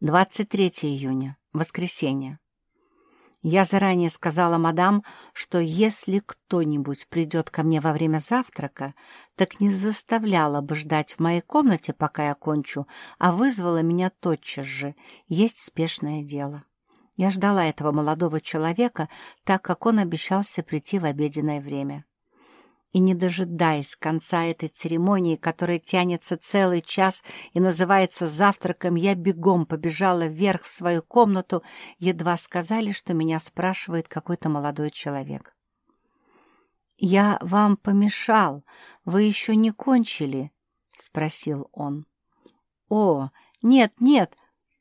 23 июня, воскресенье. Я заранее сказала мадам, что если кто-нибудь придет ко мне во время завтрака, так не заставляла бы ждать в моей комнате, пока я кончу, а вызвала меня тотчас же. Есть спешное дело. Я ждала этого молодого человека, так как он обещался прийти в обеденное время и, не дожидаясь конца этой церемонии, которая тянется целый час и называется завтраком, я бегом побежала вверх в свою комнату, едва сказали, что меня спрашивает какой-то молодой человек. «Я вам помешал, вы еще не кончили?» — спросил он. «О, нет, нет,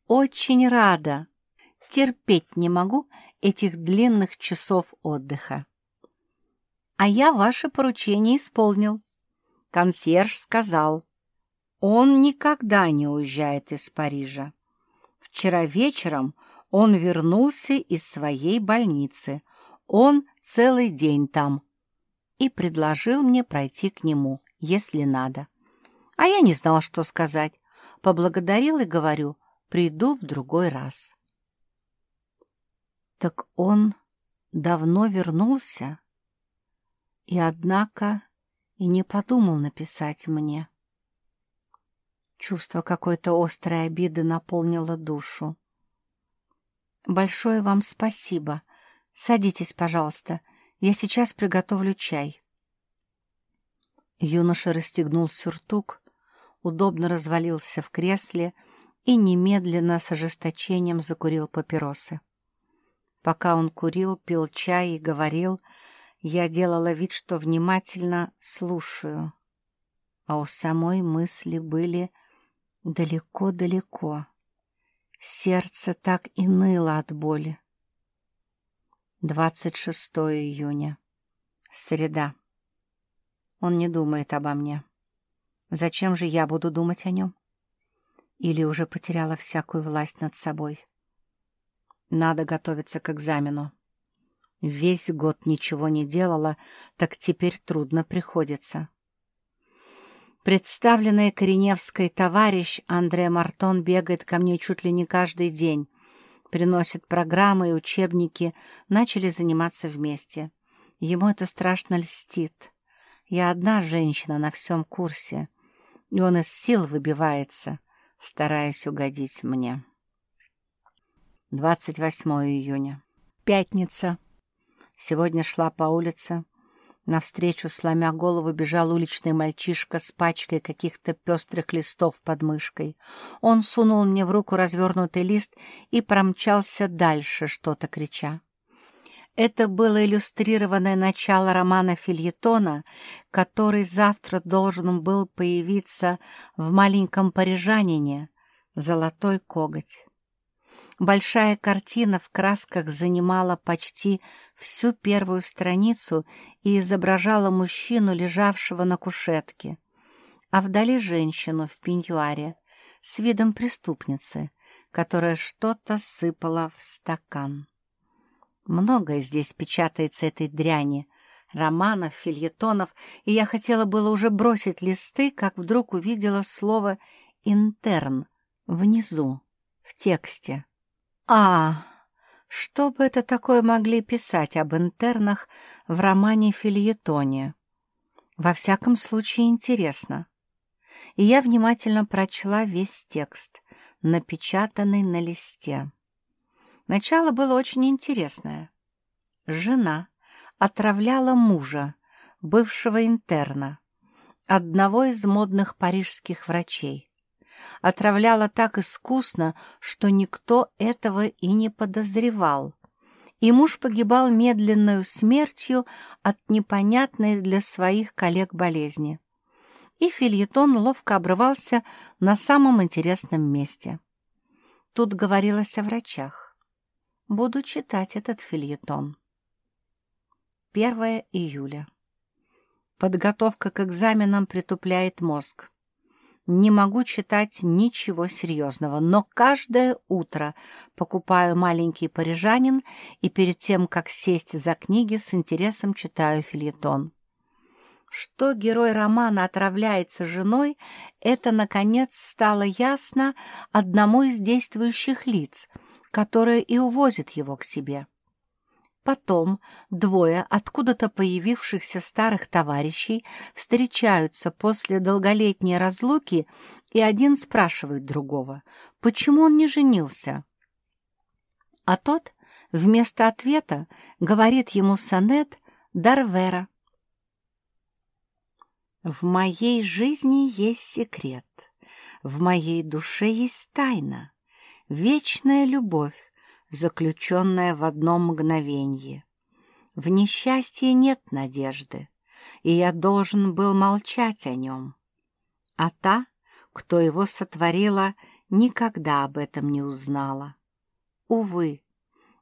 очень рада. Терпеть не могу этих длинных часов отдыха». А я ваше поручение исполнил. Консьерж сказал, он никогда не уезжает из Парижа. Вчера вечером он вернулся из своей больницы. Он целый день там. И предложил мне пройти к нему, если надо. А я не знал, что сказать. Поблагодарил и говорю, приду в другой раз. Так он давно вернулся? И однако и не подумал написать мне. Чувство какой-то острой обиды наполнило душу. «Большое вам спасибо. Садитесь, пожалуйста. Я сейчас приготовлю чай». Юноша расстегнул сюртук, удобно развалился в кресле и немедленно с ожесточением закурил папиросы. Пока он курил, пил чай и говорил — я делала вид, что внимательно слушаю, а у самой мысли были далеко-далеко. Сердце так и ныло от боли. 26 июня. Среда. Он не думает обо мне. Зачем же я буду думать о нем? Или уже потеряла всякую власть над собой? Надо готовиться к экзамену. Весь год ничего не делала, так теперь трудно приходится. Представленный Кореневской товарищ Андре Мартон бегает ко мне чуть ли не каждый день, приносит программы и учебники, начали заниматься вместе. Ему это страшно льстит. Я одна женщина на всем курсе, и он из сил выбивается, стараясь угодить мне. 28 июня. Пятница. Сегодня шла по улице. Навстречу, сломя голову, бежал уличный мальчишка с пачкой каких-то пестрых листов под мышкой. Он сунул мне в руку развернутый лист и промчался дальше, что-то крича. Это было иллюстрированное начало романа Фильетона, который завтра должен был появиться в маленьком парижанине «Золотой коготь». Большая картина в красках занимала почти всю первую страницу и изображала мужчину, лежавшего на кушетке, а вдали женщину в пеньюаре с видом преступницы, которая что-то сыпала в стакан. Многое здесь печатается этой дряни, романов, фильетонов, и я хотела было уже бросить листы, как вдруг увидела слово «интерн» внизу, в тексте. А, что бы это такое могли писать об интернах в романе-фильетоне? Во всяком случае, интересно. И я внимательно прочла весь текст, напечатанный на листе. Начало было очень интересное. Жена отравляла мужа, бывшего интерна, одного из модных парижских врачей отравляла так искусно, что никто этого и не подозревал. И муж погибал медленную смертью от непонятной для своих коллег болезни. И фильетон ловко обрывался на самом интересном месте. Тут говорилось о врачах. Буду читать этот фильетон. 1 июля. Подготовка к экзаменам притупляет мозг. Не могу читать ничего серьезного, но каждое утро покупаю маленький парижанин и перед тем, как сесть за книги, с интересом читаю фильетон. Что герой романа отравляется женой, это, наконец, стало ясно одному из действующих лиц, которое и увозит его к себе. Потом двое откуда-то появившихся старых товарищей встречаются после долголетней разлуки, и один спрашивает другого, почему он не женился. А тот вместо ответа говорит ему сонет Дарвера. В моей жизни есть секрет, в моей душе есть тайна, вечная любовь, заключенная в одном мгновенье. В несчастье нет надежды, и я должен был молчать о нем. А та, кто его сотворила, никогда об этом не узнала. Увы,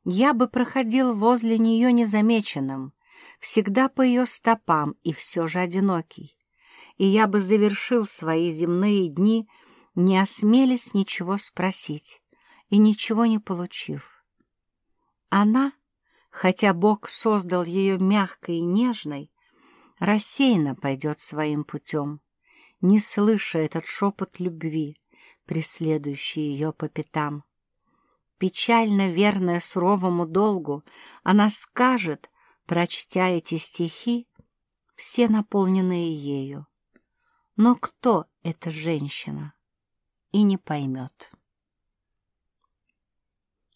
я бы проходил возле нее незамеченным, всегда по ее стопам и все же одинокий, и я бы завершил свои земные дни, не осмелись ничего спросить и ничего не получив. Она, хотя Бог создал ее мягкой и нежной, рассеянно пойдет своим путем, не слыша этот шепот любви, преследующий ее по пятам. Печально верная суровому долгу, она скажет, прочтя эти стихи, все наполненные ею. Но кто эта женщина? И не поймет.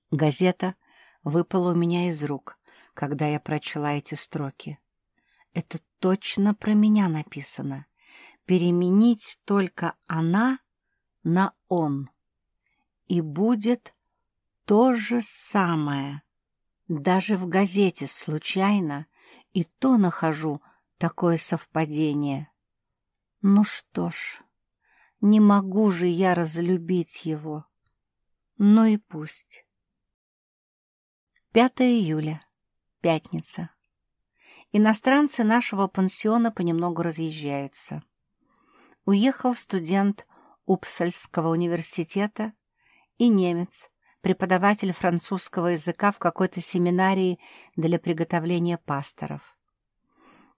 Газета выпало у меня из рук, когда я прочла эти строки. Это точно про меня написано. Переменить только она на он. И будет то же самое. Даже в газете случайно и то нахожу такое совпадение. Ну что ж, не могу же я разлюбить его. Ну и пусть. 5 июля. Пятница. Иностранцы нашего пансиона понемногу разъезжаются. Уехал студент Упсальского университета и немец, преподаватель французского языка в какой-то семинарии для приготовления пасторов.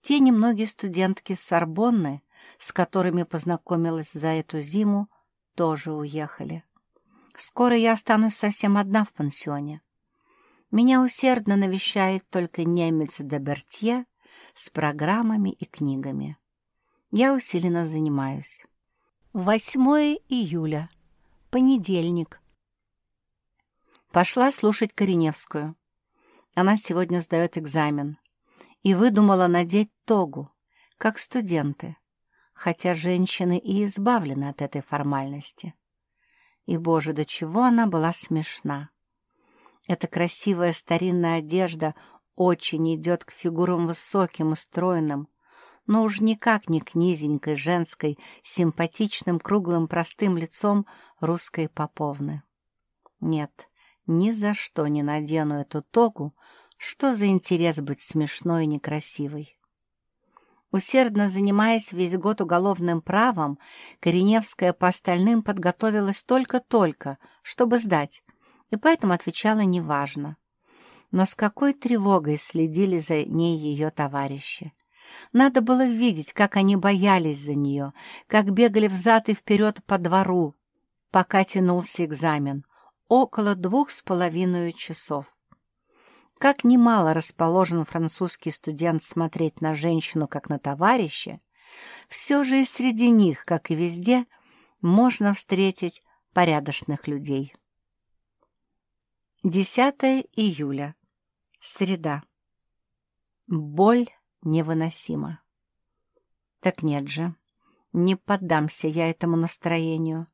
Те немногие студентки Сорбонны, с которыми познакомилась за эту зиму, тоже уехали. Скоро я останусь совсем одна в пансионе. Меня усердно навещает только немец де Бертье с программами и книгами. Я усиленно занимаюсь. 8 июля. Понедельник. Пошла слушать Кореневскую. Она сегодня сдает экзамен. И выдумала надеть тогу, как студенты, хотя женщины и избавлены от этой формальности. И, боже, до чего она была смешна! Эта красивая старинная одежда очень идет к фигурам высоким и стройным, но уж никак не к низенькой, женской, симпатичным, круглым, простым лицом русской поповны. Нет, ни за что не надену эту тогу, что за интерес быть смешной и некрасивой. Усердно занимаясь весь год уголовным правом, Кореневская по остальным подготовилась только-только, чтобы сдать, и поэтому отвечала неважно. Но с какой тревогой следили за ней ее товарищи. Надо было видеть, как они боялись за нее, как бегали взад и вперед по двору, пока тянулся экзамен, около двух с половиной часов. Как немало расположен французский студент смотреть на женщину как на товарища, все же и среди них, как и везде, можно встретить порядочных людей. 10 июля. Среда. Боль невыносима. Так нет же, не поддамся я этому настроению.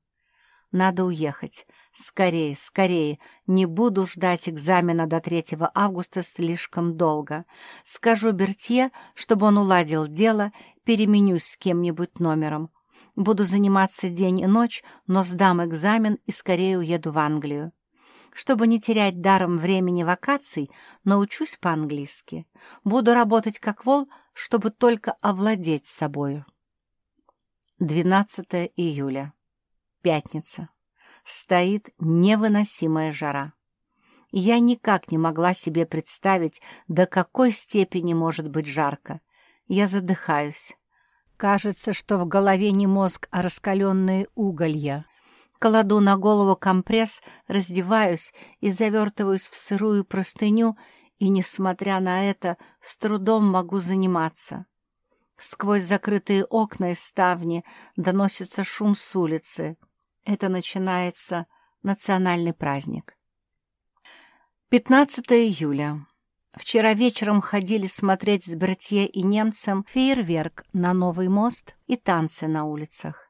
Надо уехать. Скорее, скорее. Не буду ждать экзамена до 3 августа слишком долго. Скажу Бертье, чтобы он уладил дело, переменюсь с кем-нибудь номером. Буду заниматься день и ночь, но сдам экзамен и скорее уеду в Англию. Чтобы не терять даром времени вакаций, научусь по-английски. Буду работать как вол, чтобы только овладеть собою. 12 июля. Пятница. Стоит невыносимая жара. Я никак не могла себе представить, до какой степени может быть жарко. Я задыхаюсь, Кажется, что в голове не мозг, а раскаленные уголья. Кладу на голову компресс, раздеваюсь и завертываюсь в сырую простыню, и, несмотря на это, с трудом могу заниматься. Сквозь закрытые окна и ставни доносится шум с улицы. Это начинается национальный праздник. 15 июля. Вчера вечером ходили смотреть с Бертье и немцем фейерверк на Новый мост и танцы на улицах.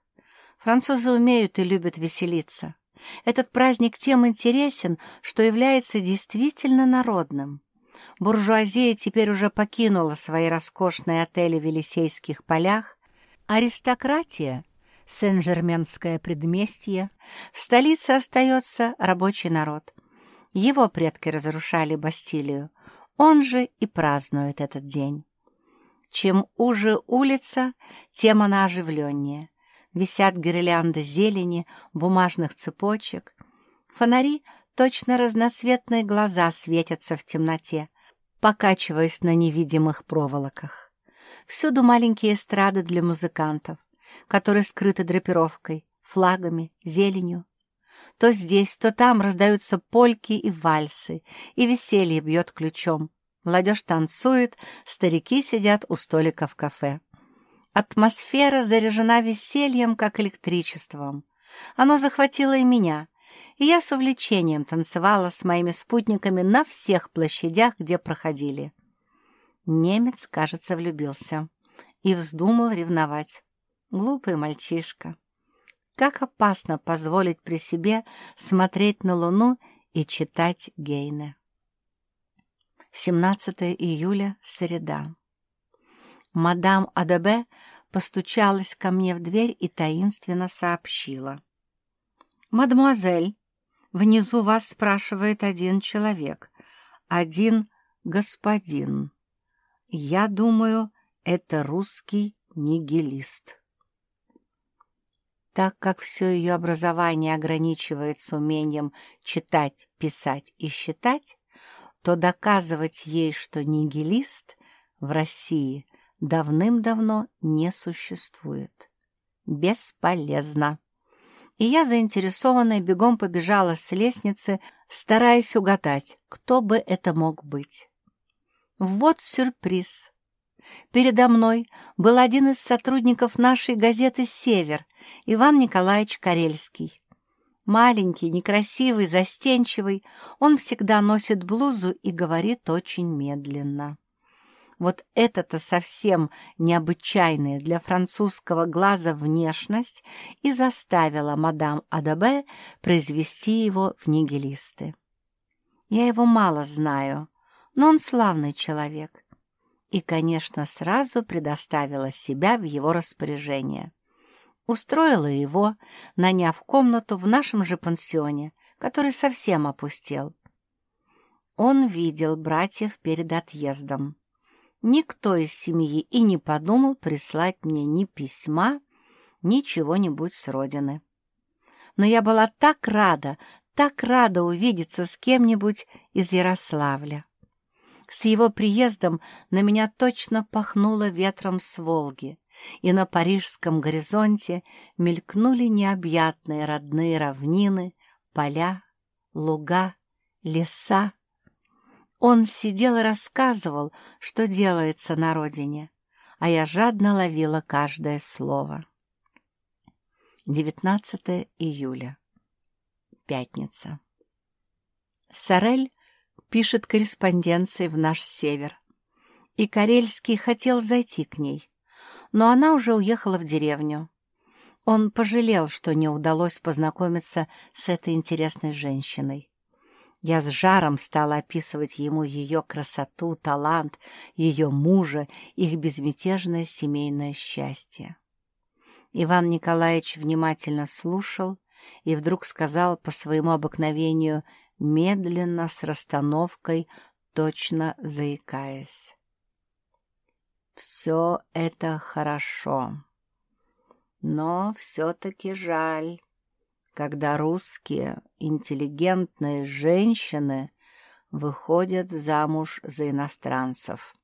Французы умеют и любят веселиться. Этот праздник тем интересен, что является действительно народным. Буржуазия теперь уже покинула свои роскошные отели в Елисейских полях. Аристократия, Сен-Жерменское предместье, в столице остается рабочий народ. Его предки разрушали Бастилию, он же и празднует этот день. Чем уже улица, тем она оживленнее. Висят гирлянды зелени, бумажных цепочек. Фонари, точно разноцветные глаза светятся в темноте, покачиваясь на невидимых проволоках. Всюду маленькие эстрады для музыкантов, которые скрыты драпировкой, флагами, зеленью. То здесь, то там раздаются польки и вальсы, и веселье бьет ключом. Молодежь танцует, старики сидят у столика в кафе. Атмосфера заряжена весельем, как электричеством. Оно захватило и меня, и я с увлечением танцевала с моими спутниками на всех площадях, где проходили. Немец, кажется, влюбился и вздумал ревновать. Глупый мальчишка. Как опасно позволить при себе смотреть на Луну и читать Гейне. 17 июля, среда. Мадам Адабе постучалась ко мне в дверь и таинственно сообщила. «Мадемуазель, Внизу вас спрашивает один человек, один господин. Я думаю, это русский нигилист. Так как все ее образование ограничивается умением читать, писать и считать, то доказывать ей, что нигилист в России давным-давно не существует. Бесполезно и я, заинтересованная, бегом побежала с лестницы, стараясь угадать, кто бы это мог быть. Вот сюрприз. Передо мной был один из сотрудников нашей газеты «Север», Иван Николаевич Карельский. Маленький, некрасивый, застенчивый, он всегда носит блузу и говорит очень медленно. Вот это-то совсем необычайная для французского глаза внешность и заставила мадам Адабе произвести его в нигилисты. Я его мало знаю, но он славный человек. И, конечно, сразу предоставила себя в его распоряжение. Устроила его, наняв комнату в нашем же пансионе, который совсем опустел. Он видел братьев перед отъездом. Никто из семьи и не подумал прислать мне ни письма, ни чего-нибудь с родины. Но я была так рада, так рада увидеться с кем-нибудь из Ярославля. С его приездом на меня точно пахнуло ветром с Волги, и на парижском горизонте мелькнули необъятные родные равнины, поля, луга, леса, он сидел и рассказывал, что делается на родине, а я жадно ловила каждое слово. 19 июля. Пятница. Сорель пишет корреспонденции в наш север, и Карельский хотел зайти к ней, но она уже уехала в деревню. Он пожалел, что не удалось познакомиться с этой интересной женщиной. Я с жаром стала описывать ему ее красоту, талант, ее мужа, их безмятежное семейное счастье. Иван Николаевич внимательно слушал и вдруг сказал по своему обыкновению, медленно, с расстановкой, точно заикаясь. «Все это хорошо, но все-таки жаль, когда русские интеллигентные женщины выходят замуж за иностранцев.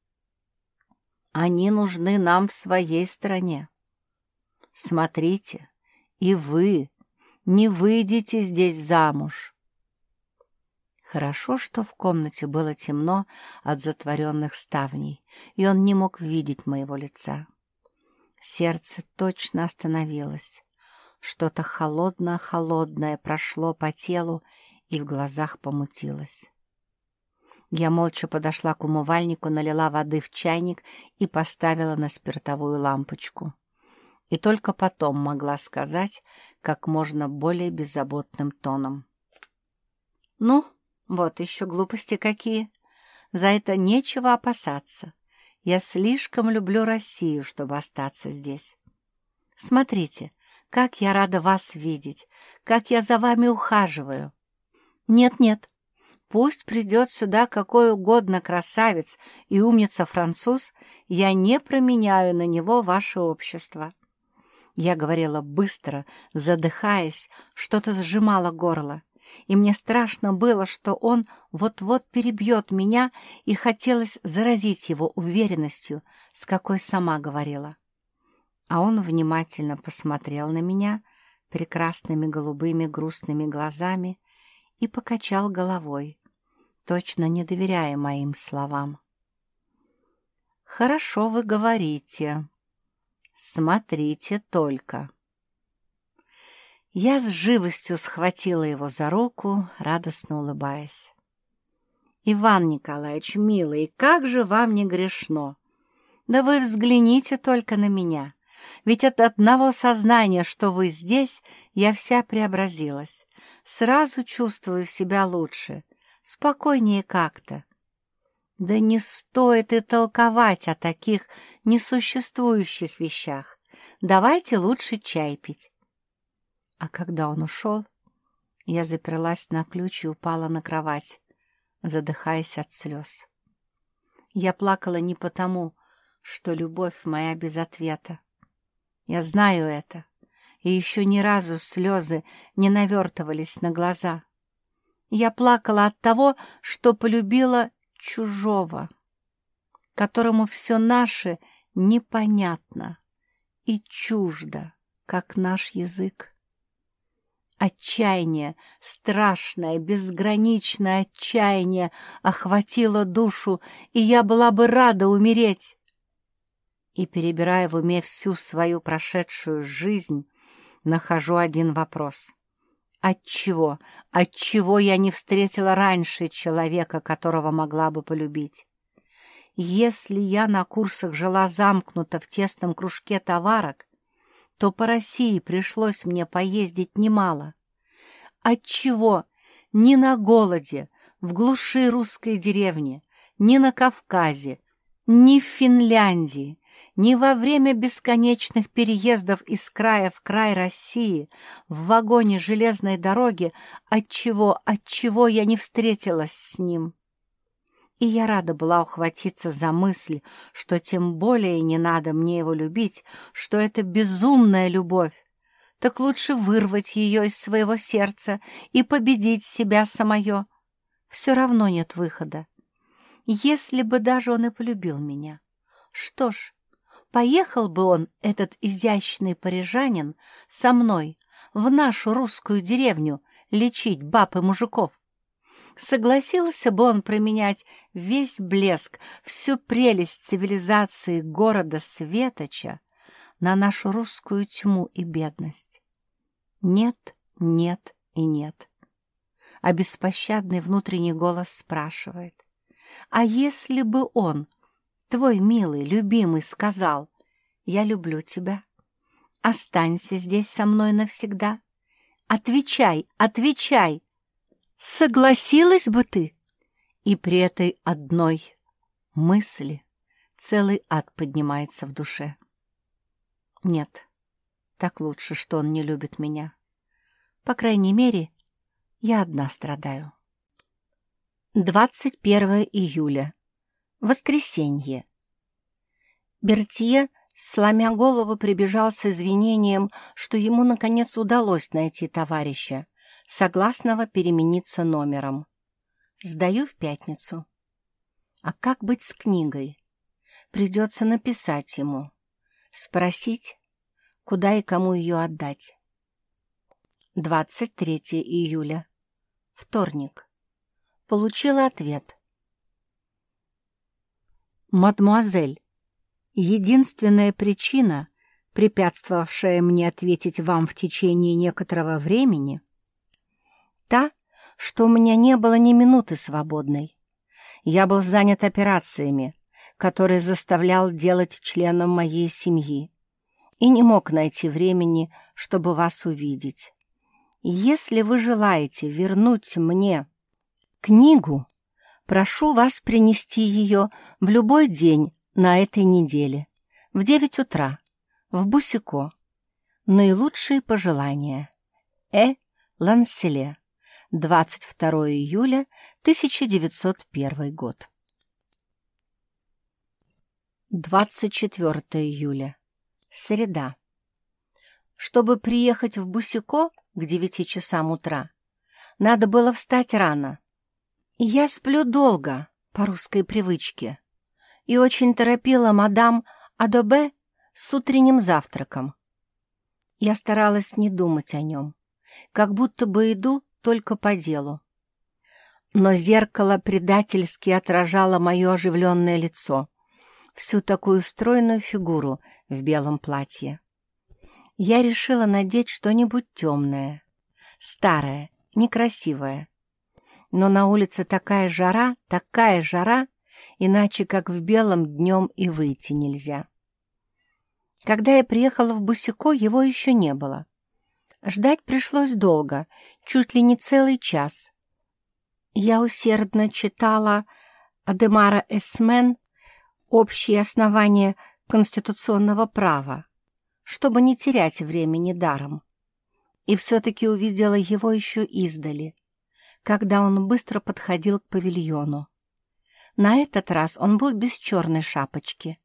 Они нужны нам в своей стране. Смотрите, и вы не выйдете здесь замуж. Хорошо, что в комнате было темно от затворенных ставней, и он не мог видеть моего лица. Сердце точно остановилось. Что-то холодное-холодное прошло по телу и в глазах помутилось. Я молча подошла к умывальнику, налила воды в чайник и поставила на спиртовую лампочку. И только потом могла сказать как можно более беззаботным тоном. «Ну, вот еще глупости какие. За это нечего опасаться. Я слишком люблю Россию, чтобы остаться здесь. Смотрите, как я рада вас видеть, как я за вами ухаживаю. Нет-нет, пусть придет сюда какой угодно красавец и умница-француз, я не променяю на него ваше общество. Я говорила быстро, задыхаясь, что-то сжимало горло и мне страшно было, что он вот-вот перебьет меня, и хотелось заразить его уверенностью, с какой сама говорила. А он внимательно посмотрел на меня прекрасными голубыми грустными глазами и покачал головой, точно не доверяя моим словам. «Хорошо вы говорите. Смотрите только». Я с живостью схватила его за руку, радостно улыбаясь. «Иван Николаевич, милый, как же вам не грешно! Да вы взгляните только на меня, ведь от одного сознания, что вы здесь, я вся преобразилась. Сразу чувствую себя лучше, спокойнее как-то. Да не стоит и толковать о таких несуществующих вещах. Давайте лучше чай пить. А когда он ушел, я заперлась на ключ и упала на кровать, задыхаясь от слез. Я плакала не потому, что любовь моя без ответа. Я знаю это, и еще ни разу слезы не навертывались на глаза. Я плакала от того, что полюбила чужого, которому все наше непонятно и чуждо, как наш язык. Отчаяние, страшное, безграничное отчаяние охватило душу, и я была бы рада умереть. И, перебирая в уме всю свою прошедшую жизнь, нахожу один вопрос. Отчего, отчего я не встретила раньше человека, которого могла бы полюбить? Если я на курсах жила замкнута в тесном кружке товарок, то по России пришлось мне поездить немало. Отчего ни на голоде, в глуши русской деревни, ни на Кавказе, ни в Финляндии, ни во время бесконечных переездов из края в край России в вагоне железной дороги, отчего, отчего я не встретилась с ним и я рада была ухватиться за мысль, что тем более не надо мне его любить, что это безумная любовь. Так лучше вырвать ее из своего сердца и победить себя самое. Все равно нет выхода. Если бы даже он и полюбил меня. Что ж, поехал бы он, этот изящный парижанин, со мной в нашу русскую деревню лечить баб и мужиков согласился бы он променять весь блеск, всю прелесть цивилизации города Светоча на нашу русскую тьму и бедность? Нет, нет и нет. А беспощадный внутренний голос спрашивает, а если бы он, твой милый, любимый, сказал, «Я люблю тебя, останься здесь со мной навсегда», Отвечай, отвечай, Согласилась бы ты? И при этой одной мысли целый ад поднимается в душе. Нет, так лучше, что он не любит меня. По крайней мере, я одна страдаю. 21 июля. Воскресенье. Бертье, сломя голову, прибежал с извинением, что ему, наконец, удалось найти товарища, согласного перемениться номером. Сдаю в пятницу. А как быть с книгой? Придется написать ему. Спросить, куда и кому ее отдать. 23 июля. Вторник. Получила ответ. «Мадемуазель, единственная причина, препятствовавшая мне ответить вам в течение некоторого времени, та, что у меня не было ни минуты свободной. Я был занят операциями, которые заставлял делать членам моей семьи, и не мог найти времени, чтобы вас увидеть. Если вы желаете вернуть мне книгу, прошу вас принести ее в любой день на этой неделе, в девять утра, в Бусико. Наилучшие пожелания. Э. Ланселе. 22 июля 1901 год. 24 июля. Среда. Чтобы приехать в Бусико к девяти часам утра, надо было встать рано. Я сплю долго, по русской привычке, и очень торопила мадам Адобе с утренним завтраком. Я старалась не думать о нем, как будто бы иду только по делу. Но зеркало предательски отражало мое оживленное лицо, всю такую стройную фигуру в белом платье я решила надеть что-нибудь темное, старое, некрасивое. Но на улице такая жара, такая жара, иначе как в белом днем и выйти нельзя. Когда я приехала в Бусико, его еще не было. Ждать пришлось долго, чуть ли не целый час. Я усердно читала Адемара Эсмен «Общие основания конституционного права», чтобы не терять времени даром. И все-таки увидела его еще издали, когда он быстро подходил к павильону. На этот раз он был без черной шапочки.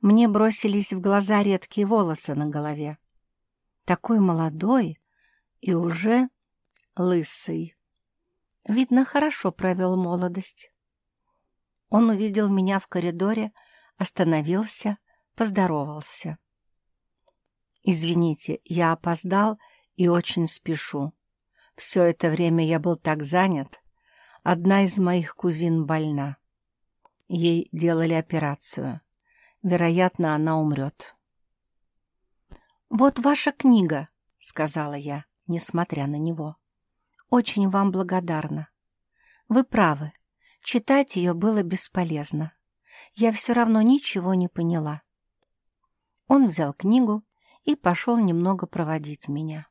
Мне бросились в глаза редкие волосы на голове. Такой молодой и уже лысый. Видно, хорошо провел молодость. Он увидел меня в коридоре, остановился, поздоровался. «Извините, я опоздал и очень спешу. Все это время я был так занят. Одна из моих кузин больна. Ей делали операцию. Вероятно, она умрет». «Вот ваша книга», — сказала я, несмотря на него. «Очень вам благодарна. Вы правы, читать ее было бесполезно. Я все равно ничего не поняла». Он взял книгу и пошел немного проводить меня.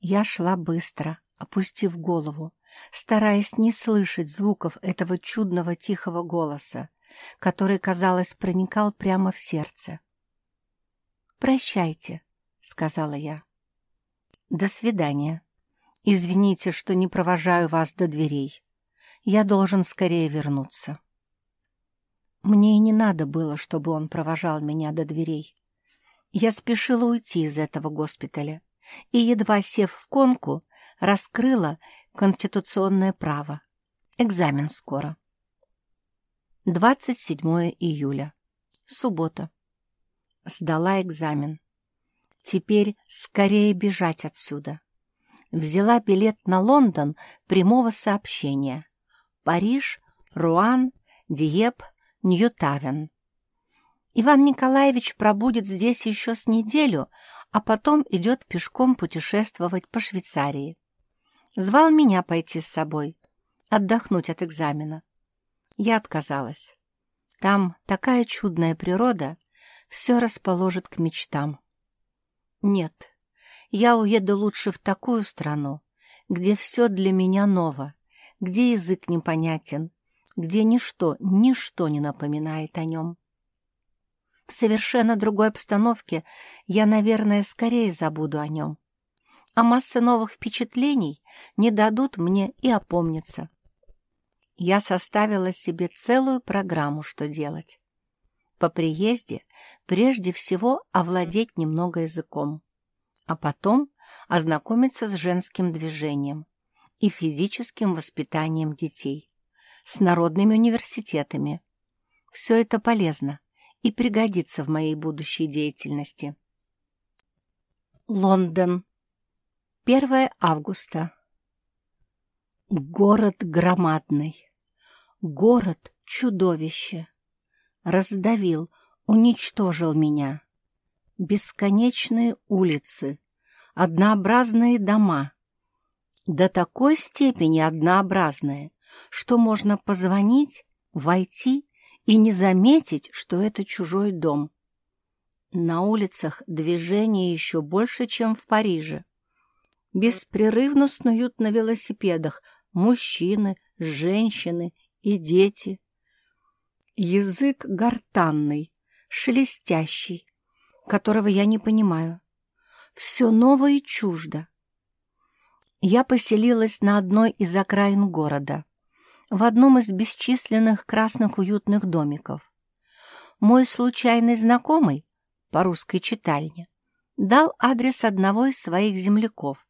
Я шла быстро, опустив голову, стараясь не слышать звуков этого чудного тихого голоса, который, казалось, проникал прямо в сердце. «Прощайте», — сказала я. «До свидания. Извините, что не провожаю вас до дверей. Я должен скорее вернуться». Мне и не надо было, чтобы он провожал меня до дверей. Я спешила уйти из этого госпиталя и, едва сев в конку, раскрыла конституционное право. Экзамен скоро. 27 июля. Суббота. Сдала экзамен. Теперь скорее бежать отсюда. Взяла билет на Лондон прямого сообщения. Париж, Руан, Диеп, Ньютавен. Иван Николаевич пробудет здесь еще с неделю, а потом идет пешком путешествовать по Швейцарии. Звал меня пойти с собой, отдохнуть от экзамена. Я отказалась. Там такая чудная природа, все расположит к мечтам. Нет, я уеду лучше в такую страну, где все для меня ново, где язык непонятен, где ничто, ничто не напоминает о нем. В совершенно другой обстановке я, наверное, скорее забуду о нем. А масса новых впечатлений не дадут мне и опомниться. Я составила себе целую программу, что делать. По приезде прежде всего овладеть немного языком, а потом ознакомиться с женским движением и физическим воспитанием детей, с народными университетами. Все это полезно и пригодится в моей будущей деятельности. Лондон. 1 августа. Город громадный. Город — чудовище. Раздавил, уничтожил меня. Бесконечные улицы, однообразные дома. До такой степени однообразные, что можно позвонить, войти и не заметить, что это чужой дом. На улицах движение еще больше, чем в Париже. Беспрерывно снуют на велосипедах мужчины, женщины и дети. Язык гортанный, шелестящий, которого я не понимаю. Все новое и чуждо. Я поселилась на одной из окраин города, в одном из бесчисленных красных уютных домиков. Мой случайный знакомый по русской читальне, дал адрес одного из своих земляков,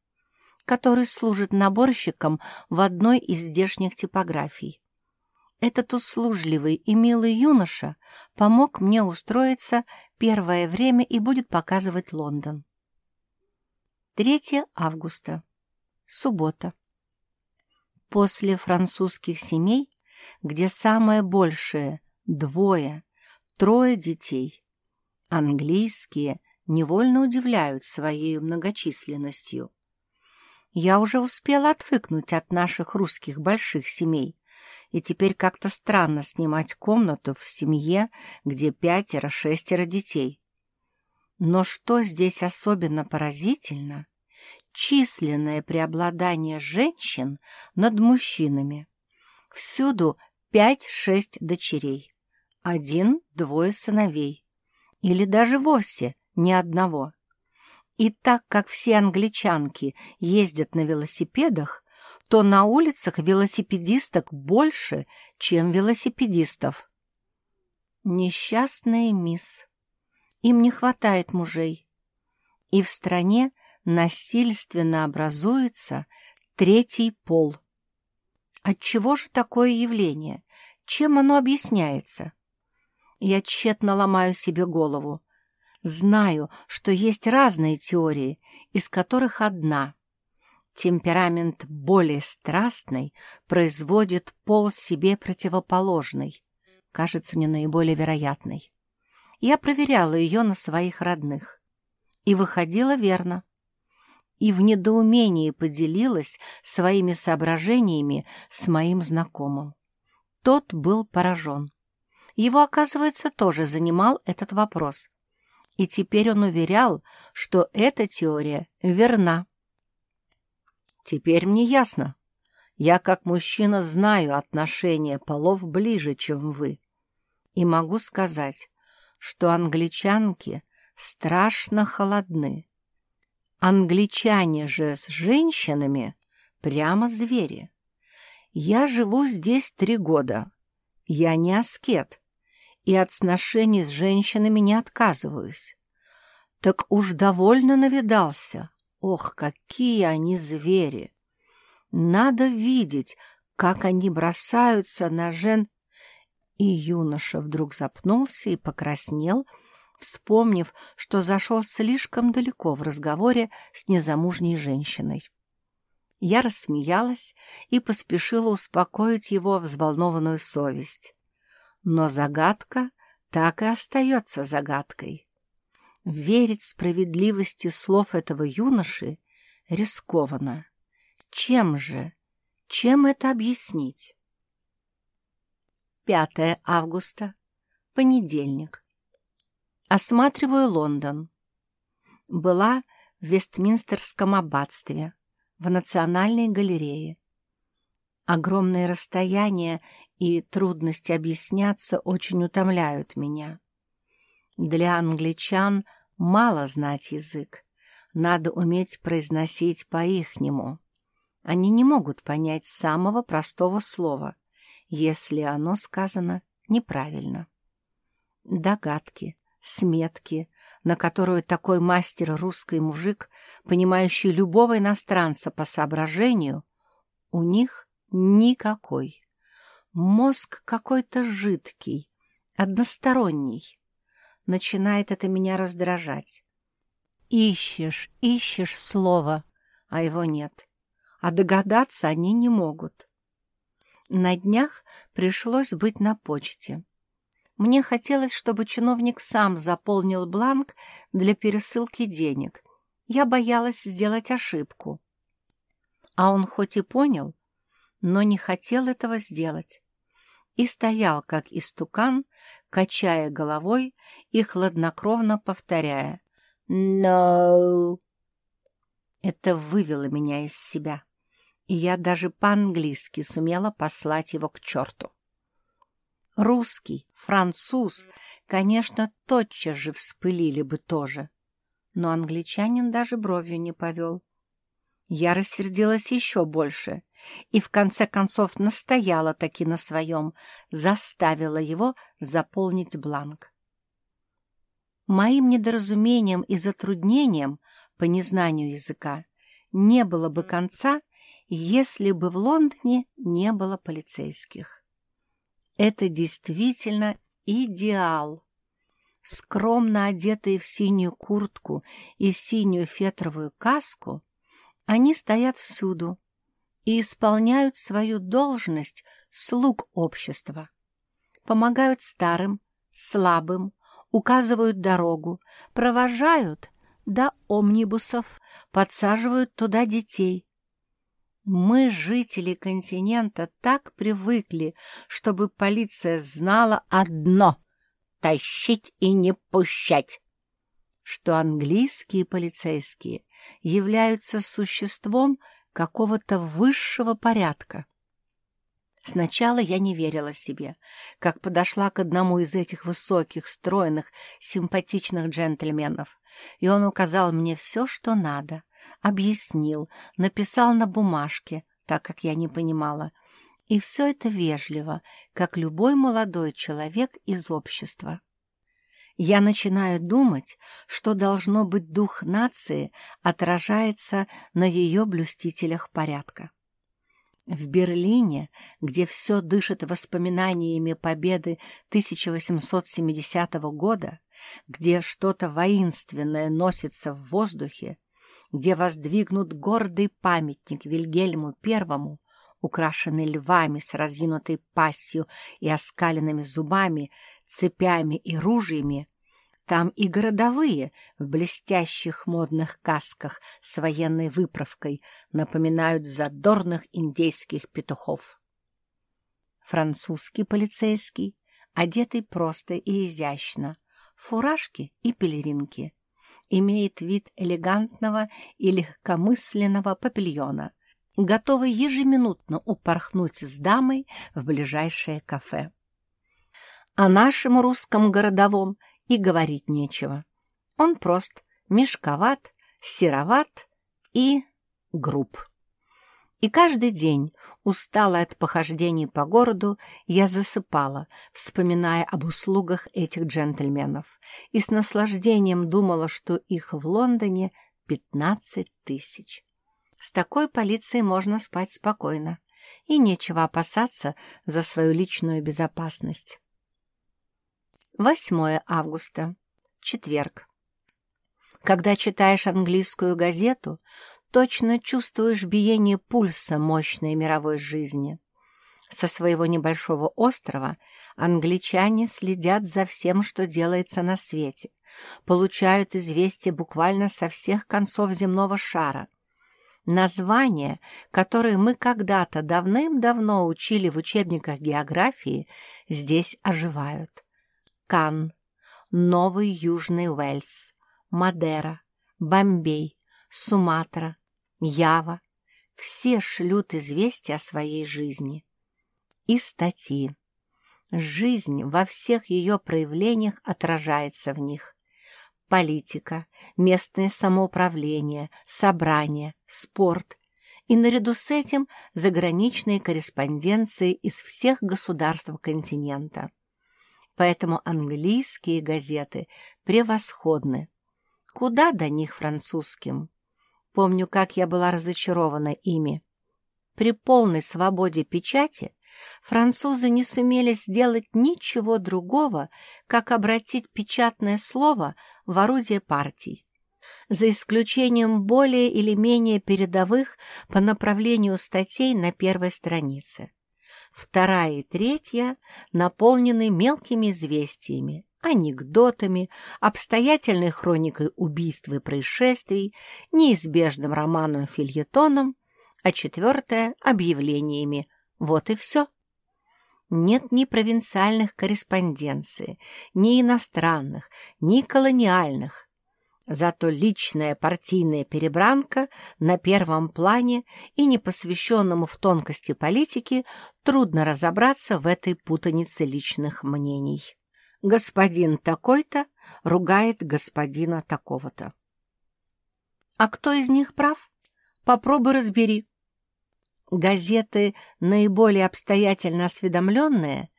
который служит наборщиком в одной из здешних типографий. Этот услужливый и милый юноша помог мне устроиться первое время и будет показывать Лондон. 3 августа. Суббота. После французских семей, где самое большее – двое, трое детей, Английские невольно удивляют своей многочисленностью. Я уже успела отвыкнуть от наших русских больших семей, и теперь как-то странно снимать комнату в семье, где пятеро-шестеро детей. Но что здесь особенно поразительно — численное преобладание женщин над мужчинами. Всюду пять-шесть дочерей, один-двое сыновей или даже вовсе ни одного. И так как все англичанки ездят на велосипедах, то на улицах велосипедисток больше, чем велосипедистов. Несчастная мисс. Им не хватает мужей. И в стране насильственно образуется третий пол. Отчего же такое явление? Чем оно объясняется? Я тщетно ломаю себе голову. Знаю, что есть разные теории, из которых одна. Темперамент более страстный производит пол себе противоположный. Кажется мне наиболее вероятной. Я проверяла ее на своих родных. И выходила верно. И в недоумении поделилась своими соображениями с моим знакомым. Тот был поражен. Его, оказывается, тоже занимал этот вопрос. И теперь он уверял, что эта теория верна. Теперь мне ясно. Я, как мужчина, знаю отношения полов ближе, чем вы. И могу сказать, что англичанки страшно холодны. Англичане же с женщинами прямо звери. Я живу здесь три года. Я не аскет, и от сношений с женщинами не отказываюсь. Так уж довольно навидался. Ох, какие они звери! Надо видеть, как они бросаются на жен... И юноша вдруг запнулся и покраснел, вспомнив, что зашел слишком далеко в разговоре с незамужней женщиной. Я рассмеялась и поспешила успокоить его взволнованную совесть. Но загадка так и остается загадкой. Верить справедливости слов этого юноши рискованно. Чем же? Чем это объяснить? 5 августа. Понедельник. Осматриваю Лондон. Была в Вестминстерском аббатстве, в Национальной галерее. Огромные расстояния и трудность объясняться очень утомляют меня. Для англичан мало знать язык, надо уметь произносить по-ихнему. Они не могут понять самого простого слова, если оно сказано неправильно. Догадки, сметки, на которую такой мастер русский мужик, понимающий любого иностранца по соображению, у них никакой. Мозг какой-то жидкий, односторонний. Начинает это меня раздражать. Ищешь, ищешь слово, а его нет. А догадаться они не могут. На днях пришлось быть на почте. Мне хотелось, чтобы чиновник сам заполнил бланк для пересылки денег. Я боялась сделать ошибку. А он хоть и понял, но не хотел этого сделать. И стоял, как истукан, качая головой и хладнокровно повторяя «No!». Это вывело меня из себя, и я даже по-английски сумела послать его к черту. Русский, француз, конечно, тотчас же вспылили бы тоже, но англичанин даже бровью не повел. Я рассердилась еще больше и в конце концов настояла таки на своем, заставила его заполнить бланк. Моим недоразумением и затруднением по незнанию языка не было бы конца, если бы в Лондоне не было полицейских. Это действительно идеал. Скромно одетые в синюю куртку и синюю фетровую каску, они стоят всюду и исполняют свою должность слуг общества. Помогают старым, слабым, указывают дорогу, провожают до омнибусов, подсаживают туда детей. Мы, жители континента, так привыкли, чтобы полиция знала одно — тащить и не пущать, что английские полицейские являются существом какого-то высшего порядка. Сначала я не верила себе, как подошла к одному из этих высоких, стройных, симпатичных джентльменов, и он указал мне все, что надо, объяснил, написал на бумажке, так как я не понимала, и все это вежливо, как любой молодой человек из общества. Я начинаю думать, что должно быть дух нации отражается на ее блюстителях порядка. В Берлине, где все дышит воспоминаниями победы 1870 года, где что-то воинственное носится в воздухе, где воздвигнут гордый памятник Вильгельму I, украшенный львами с разъянутой пастью и оскаленными зубами, цепями и ружьями, там и городовые в блестящих модных касках с военной выправкой напоминают задорных индейских петухов. Французский полицейский, одетый просто и изящно, фуражки и пелеринки, имеет вид элегантного и легкомысленного папильона, готовый ежеминутно упорхнуть с дамой в ближайшее кафе. О нашем русском городовом и говорить нечего. Он прост, мешковат, сероват и груб. И каждый день, усталая от похождений по городу, я засыпала, вспоминая об услугах этих джентльменов, и с наслаждением думала, что их в Лондоне пятнадцать тысяч. С такой полицией можно спать спокойно, и нечего опасаться за свою личную безопасность. 8 августа. Четверг. Когда читаешь английскую газету, точно чувствуешь биение пульса мощной мировой жизни. Со своего небольшого острова англичане следят за всем, что делается на свете, получают известия буквально со всех концов земного шара. Названия, которые мы когда-то давным-давно учили в учебниках географии, здесь оживают. Кан, Новый Южный Уэльс, Мадера, Бомбей, Суматра, Ява — все шлют известия о своей жизни. И статьи. Жизнь во всех ее проявлениях отражается в них. Политика, местное самоуправление, собрания, спорт и наряду с этим заграничные корреспонденции из всех государств континента поэтому английские газеты превосходны. Куда до них французским? Помню, как я была разочарована ими. При полной свободе печати французы не сумели сделать ничего другого, как обратить печатное слово в орудие партий. за исключением более или менее передовых по направлению статей на первой странице. Вторая и третья наполнены мелкими известиями, анекдотами, обстоятельной хроникой убийств и происшествий, неизбежным романом-фильетоном, а четвертая — объявлениями. Вот и все. Нет ни провинциальных корреспонденций, ни иностранных, ни колониальных. Зато личная партийная перебранка на первом плане и непосвященному в тонкости политики трудно разобраться в этой путанице личных мнений. Господин такой-то ругает господина такого-то. А кто из них прав? Попробуй разбери. Газеты, наиболее обстоятельно осведомленные,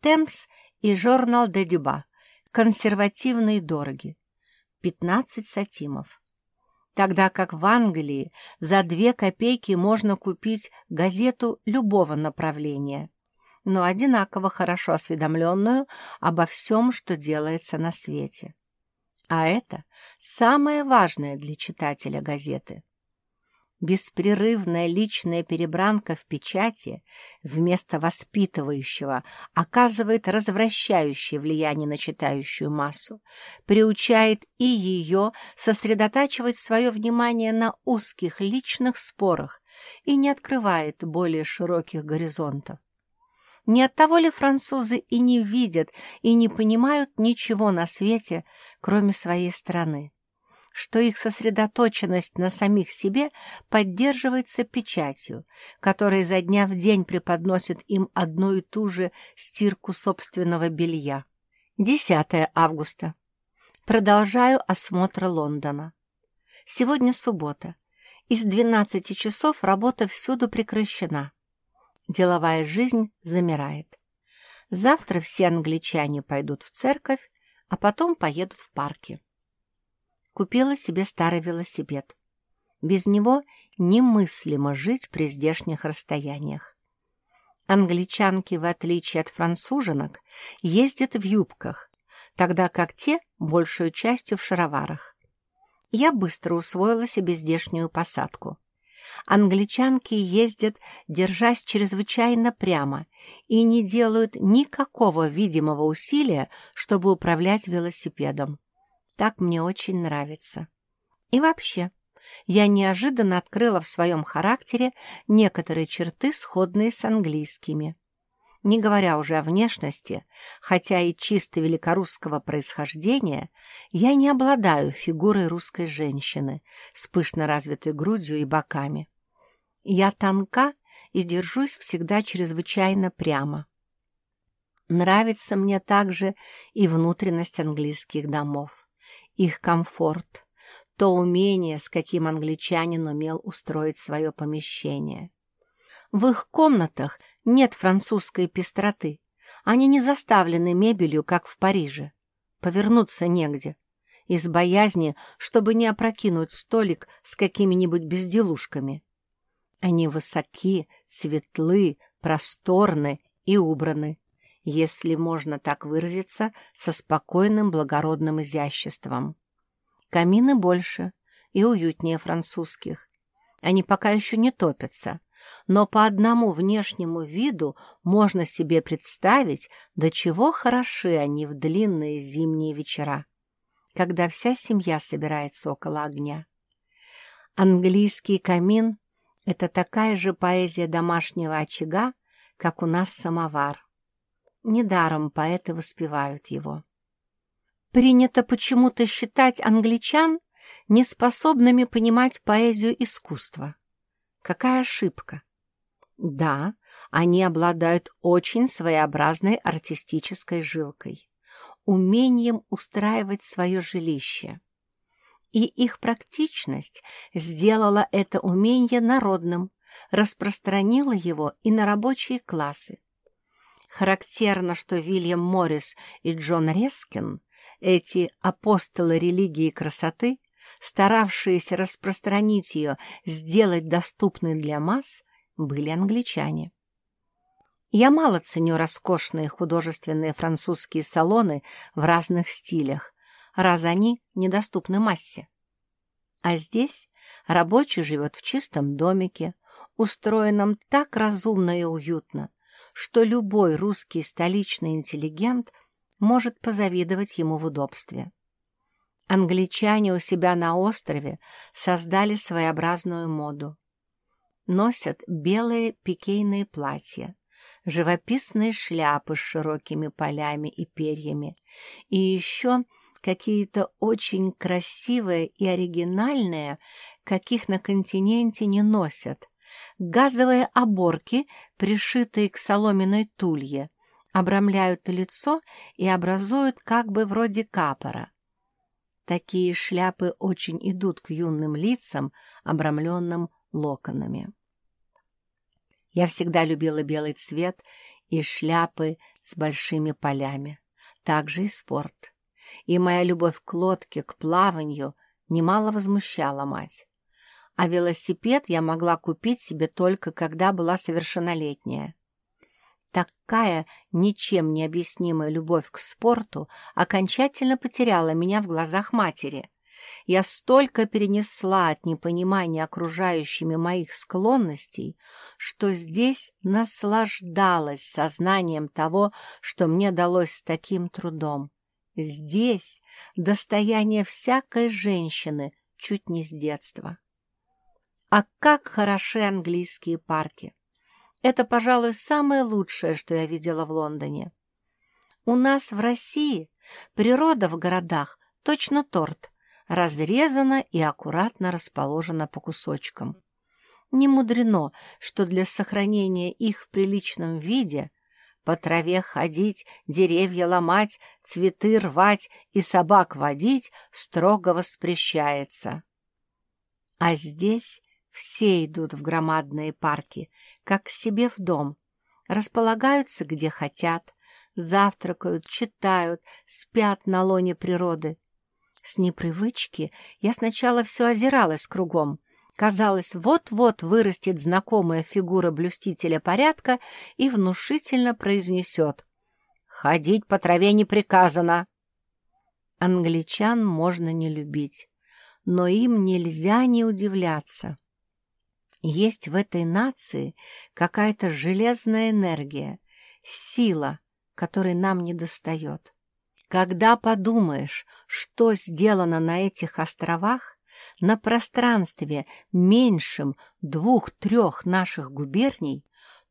«Темпс» и «Журнал де Дюба», консервативные и дороги, 15 сатимов. Тогда как в Англии за две копейки можно купить газету любого направления, но одинаково хорошо осведомленную обо всем, что делается на свете. А это самое важное для читателя газеты. Беспрерывная личная перебранка в печати вместо воспитывающего оказывает развращающее влияние на читающую массу, приучает и ее сосредотачивать свое внимание на узких личных спорах и не открывает более широких горизонтов. Не оттого ли французы и не видят, и не понимают ничего на свете, кроме своей страны? что их сосредоточенность на самих себе поддерживается печатью, которая изо дня в день преподносит им одну и ту же стирку собственного белья. 10 августа. Продолжаю осмотр Лондона. Сегодня суббота. Из 12 часов работа всюду прекращена. Деловая жизнь замирает. Завтра все англичане пойдут в церковь, а потом поедут в парки купила себе старый велосипед. Без него немыслимо жить при здешних расстояниях. Англичанки, в отличие от француженок, ездят в юбках, тогда как те большую частью в шароварах. Я быстро усвоила себе здешнюю посадку. Англичанки ездят, держась чрезвычайно прямо, и не делают никакого видимого усилия, чтобы управлять велосипедом. Так мне очень нравится. И вообще, я неожиданно открыла в своем характере некоторые черты, сходные с английскими. Не говоря уже о внешности, хотя и чисто великорусского происхождения, я не обладаю фигурой русской женщины с пышно развитой грудью и боками. Я тонка и держусь всегда чрезвычайно прямо. Нравится мне также и внутренность английских домов их комфорт, то умение, с каким англичанин умел устроить свое помещение. В их комнатах нет французской пестроты, они не заставлены мебелью, как в Париже. Повернуться негде, из боязни, чтобы не опрокинуть столик с какими-нибудь безделушками. Они высоки, светлы, просторны и убраны если можно так выразиться, со спокойным благородным изяществом. Камины больше и уютнее французских. Они пока еще не топятся, но по одному внешнему виду можно себе представить, до чего хороши они в длинные зимние вечера, когда вся семья собирается около огня. Английский камин — это такая же поэзия домашнего очага, как у нас самовар. Недаром поэты воспевают его. Принято почему-то считать англичан неспособными понимать поэзию искусства. Какая ошибка! Да, они обладают очень своеобразной артистической жилкой, умением устраивать свое жилище. И их практичность сделала это умение народным, распространила его и на рабочие классы. Характерно, что Вильям Моррис и Джон Рескин, эти апостолы религии красоты, старавшиеся распространить ее, сделать доступной для масс, были англичане. Я мало ценю роскошные художественные французские салоны в разных стилях, раз они недоступны массе. А здесь рабочий живет в чистом домике, устроенном так разумно и уютно, что любой русский столичный интеллигент может позавидовать ему в удобстве. Англичане у себя на острове создали своеобразную моду. Носят белые пикейные платья, живописные шляпы с широкими полями и перьями и еще какие-то очень красивые и оригинальные, каких на континенте не носят, газовые оборки, пришитые к соломенной тулье, обрамляют лицо и образуют как бы вроде капора. Такие шляпы очень идут к юным лицам, обрамленным локонами. Я всегда любила белый цвет и шляпы с большими полями, также и спорт. И моя любовь к лодке, к плаванию немало возмущала мать. А велосипед я могла купить себе только, когда была совершеннолетняя. Такая ничем не объяснимая любовь к спорту окончательно потеряла меня в глазах матери. Я столько перенесла от непонимания окружающими моих склонностей, что здесь наслаждалась сознанием того, что мне далось с таким трудом. Здесь достояние всякой женщины чуть не с детства. А как хороши английские парки! Это, пожалуй, самое лучшее, что я видела в Лондоне. У нас в России природа в городах точно торт, разрезана и аккуратно расположена по кусочкам. Не мудрено, что для сохранения их в приличном виде по траве ходить, деревья ломать, цветы рвать и собак водить строго воспрещается. А здесь все идут в громадные парки, как к себе в дом, располагаются где хотят, завтракают, читают, спят на лоне природы. С непривычки я сначала все озиралась кругом. Казалось, вот-вот вырастет знакомая фигура блюстителя порядка и внушительно произнесет «Ходить по траве не приказано». Англичан можно не любить, но им нельзя не удивляться. Есть в этой нации какая-то железная энергия, сила, которой нам не достает. Когда подумаешь, что сделано на этих островах, на пространстве меньшем двух-трех наших губерний,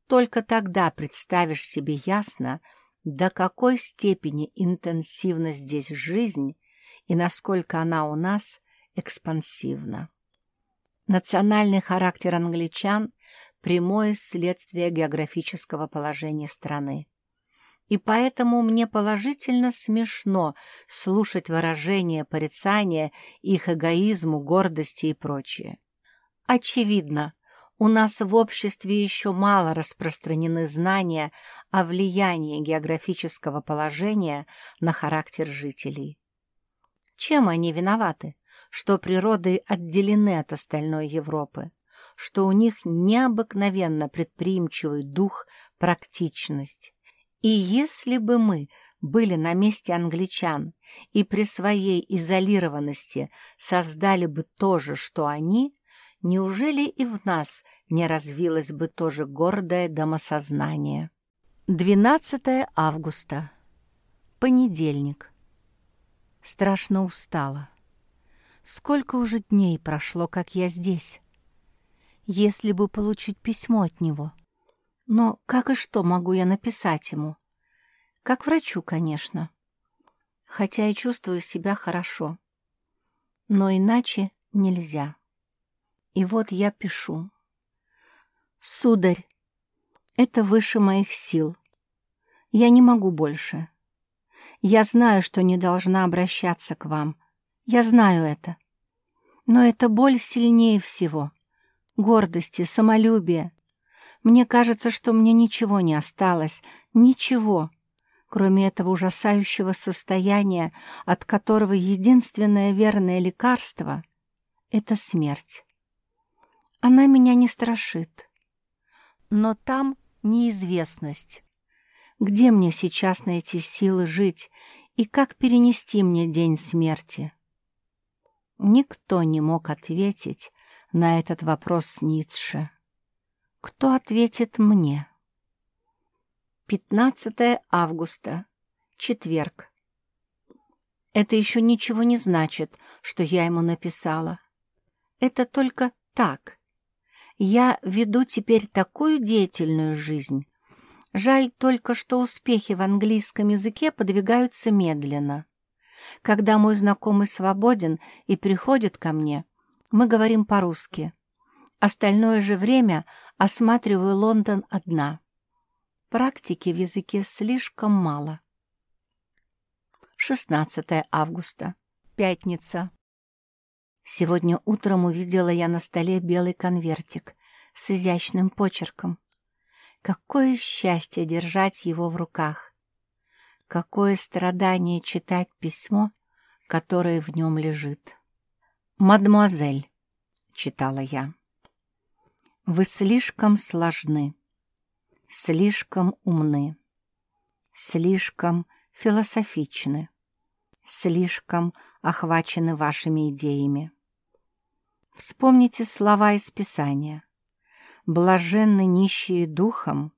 только тогда представишь себе ясно, до какой степени интенсивна здесь жизнь и насколько она у нас экспансивна. Национальный характер англичан – прямое следствие географического положения страны. И поэтому мне положительно смешно слушать выражения порицания их эгоизму, гордости и прочее. Очевидно, у нас в обществе еще мало распространены знания о влиянии географического положения на характер жителей. Чем они виноваты? Что природы отделены от остальной Европы, что у них необыкновенно предприимчивый дух, практичность. И если бы мы были на месте англичан и при своей изолированности создали бы то же, что они, неужели и в нас не развилось бы тоже гордое домосознание? 12 августа. Понедельник. Страшно устала. Сколько уже дней прошло, как я здесь? Если бы получить письмо от него. Но как и что могу я написать ему? Как врачу, конечно. Хотя и чувствую себя хорошо. Но иначе нельзя. И вот я пишу. «Сударь, это выше моих сил. Я не могу больше. Я знаю, что не должна обращаться к вам, — я знаю это. Но эта боль сильнее всего. Гордости, самолюбие. Мне кажется, что мне ничего не осталось. Ничего. Кроме этого ужасающего состояния, от которого единственное верное лекарство — это смерть. Она меня не страшит. Но там неизвестность. Где мне сейчас найти силы жить и как перенести мне день смерти? Никто не мог ответить на этот вопрос Ницше. Кто ответит мне? 15 августа. Четверг. Это еще ничего не значит, что я ему написала. Это только так. Я веду теперь такую деятельную жизнь. Жаль только, что успехи в английском языке подвигаются медленно. Когда мой знакомый свободен и приходит ко мне, мы говорим по-русски. Остальное же время осматриваю Лондон одна. Практики в языке слишком мало. 16 августа. Пятница. Сегодня утром увидела я на столе белый конвертик с изящным почерком. Какое счастье держать его в руках! Какое страдание читать письмо, которое в нем лежит. «Мадемуазель», — читала я, — «вы слишком сложны, слишком умны, слишком философичны, слишком охвачены вашими идеями. Вспомните слова из Писания. «Блаженны нищие духом,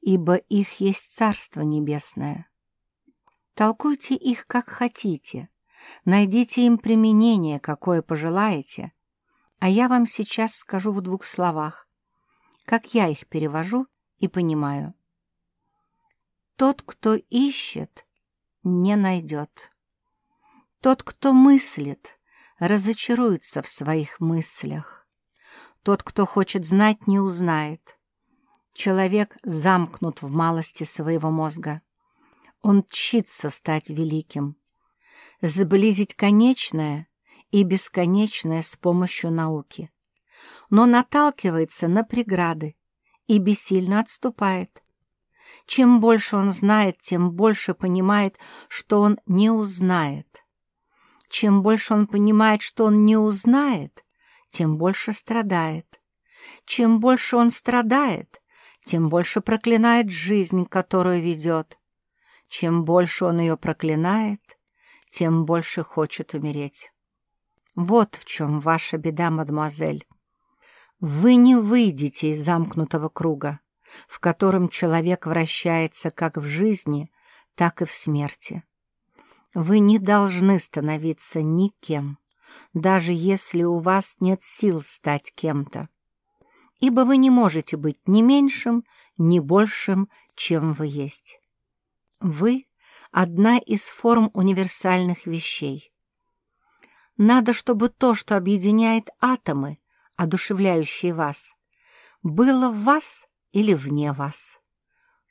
ибо их есть Царство Небесное». Толкуйте их как хотите, найдите им применение, какое пожелаете, а я вам сейчас скажу в двух словах, как я их перевожу и понимаю. Тот, кто ищет, не найдет. Тот, кто мыслит, разочаруется в своих мыслях. Тот, кто хочет знать, не узнает. Человек замкнут в малости своего мозга. Он тщится стать великим, сблизить конечное и бесконечное с помощью науки, но наталкивается на преграды и бессильно отступает. Чем больше он знает, тем больше понимает, что он не узнает. Чем больше он понимает, что он не узнает, тем больше страдает. Чем больше он страдает, тем больше проклинает жизнь, которую ведет. Чем больше он ее проклинает, тем больше хочет умереть. Вот в чем ваша беда, мадемуазель. Вы не выйдете из замкнутого круга, в котором человек вращается как в жизни, так и в смерти. Вы не должны становиться никем, даже если у вас нет сил стать кем-то, ибо вы не можете быть ни меньшим, ни большим, чем вы есть. Вы — одна из форм универсальных вещей. Надо, чтобы то, что объединяет атомы, одушевляющие вас, было в вас или вне вас.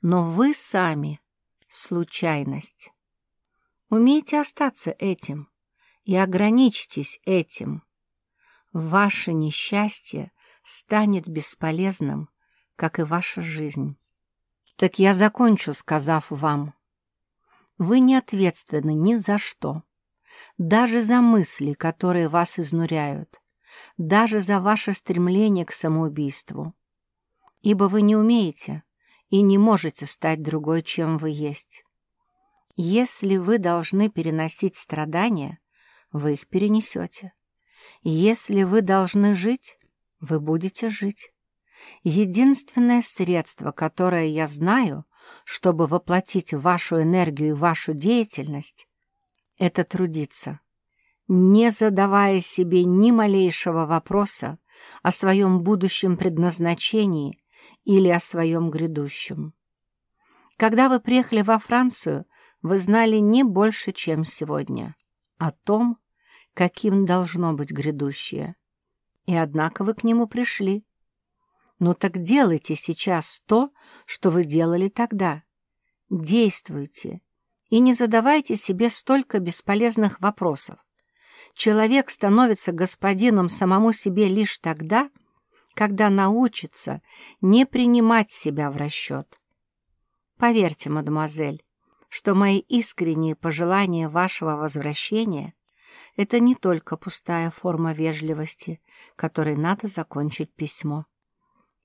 Но вы сами — случайность. Умейте остаться этим и ограничьтесь этим. Ваше несчастье станет бесполезным, как и ваша жизнь. Так я закончу, сказав вам. Вы не ответственны ни за что, даже за мысли, которые вас изнуряют, даже за ваше стремление к самоубийству, ибо вы не умеете и не можете стать другой, чем вы есть. Если вы должны переносить страдания, вы их перенесете. Если вы должны жить, вы будете жить. Единственное средство, которое я знаю, чтобы воплотить вашу энергию и вашу деятельность, это трудиться, не задавая себе ни малейшего вопроса о своем будущем предназначении или о своем грядущем. Когда вы приехали во Францию, вы знали не больше, чем сегодня, о том, каким должно быть грядущее. И однако вы к нему пришли. Ну так делайте сейчас то, что вы делали тогда. Действуйте и не задавайте себе столько бесполезных вопросов. Человек становится господином самому себе лишь тогда, когда научится не принимать себя в расчет. Поверьте, мадемуазель, что мои искренние пожелания вашего возвращения — это не только пустая форма вежливости, которой надо закончить письмо.